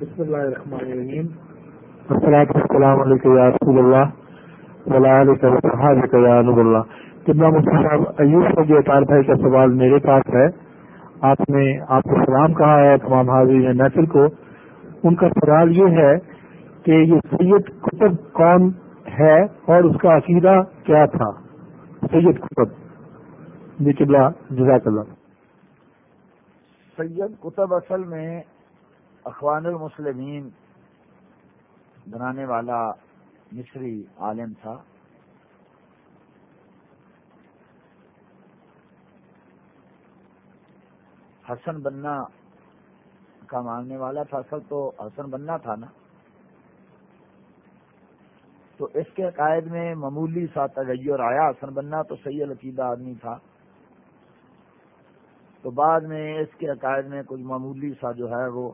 بسم اللہ الرحمن الرحیم. السلام السلام علیکم یا رسول اللہ. مفتی صاحب ایوب فوجی اطار بھائی کا سوال میرے پاس ہے آپ نے آپ کو سلام کہا ہے تمام حاضرین محفل کو. ان کا سوال یہ ہے کہ یہ سید کتب کون ہے اور اس کا عقیدہ کیا تھا؟ سید کتب جی قبلہ جزاک اللہ. سید کتب اصل میں اخوان المسلمین، بنانے والا مصری عالم تھا۔ حسن بننا کا مانگنے والا تھا، اصل تو حسن بننا تھا نا۔ تو اس کے عقائد میں معمولی سا تغیر آیا۔ حسن بننا تو صحیح العقیدہ آدمی تھا۔ تو بعد میں اس کے عقائد میں کچھ معمولی سا جو ہے وہ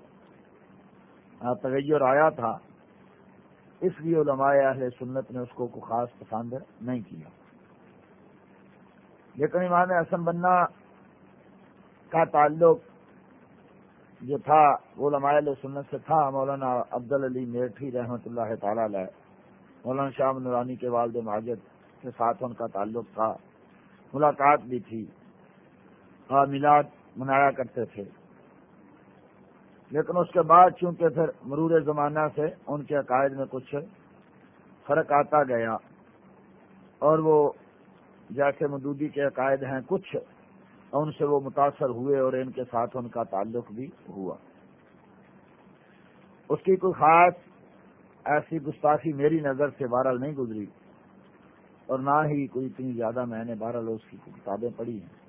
ہاں، تغیر آیا تھا۔ اس لیے علماء اہل سنت نے اس کو کوئی خاص پسند نہیں کیا۔ لیکن امام حسن بننا کا تعلق جو تھا وہ علماء اہل سنت سے تھا، مولانا عبد العلی میٹھی رحمۃ اللہ تعالی علیہ، مولانا شاہ نورانی کے والد ماجد کے ساتھ ان کا تعلق تھا۔ ملاقات بھی تھی۔ میلاد منایا کرتے تھے۔ لیکن اس کے بعد چونکہ پھر مرور زمانہ سے ان کے عقائد میں کچھ فرق آتا گیا اور وہ جیسے مدودی کے عقائد ہیں کچھ، ان سے وہ متاثر ہوئے اور ان کے ساتھ ان کا تعلق بھی ہوا۔ اس کی کوئی خاص ایسی گستاخی میری نظر سے بہرحال نہیں گزری اور نہ ہی کوئی اتنی زیادہ میں نے بہرحال اس کی کتابیں پڑھی ہیں۔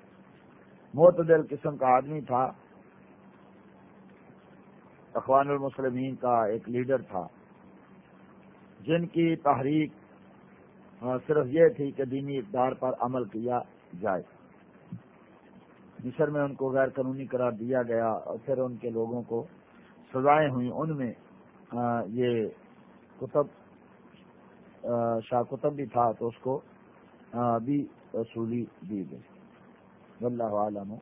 معتدل قسم کا آدمی تھا۔ اخوان المسلمین کا ایک لیڈر تھا، جن کی تحریک صرف یہ تھی کہ دینی اقدار پر عمل کیا جائے۔ مصر میں ان کو غیر قانونی قرار دیا گیا اور پھر ان کے لوگوں کو سزائیں ہوئی ان میں یہ کتب شاہ کتب بھی تھا تو اس کو بھی وصولی دی گئی۔ واللہ عالم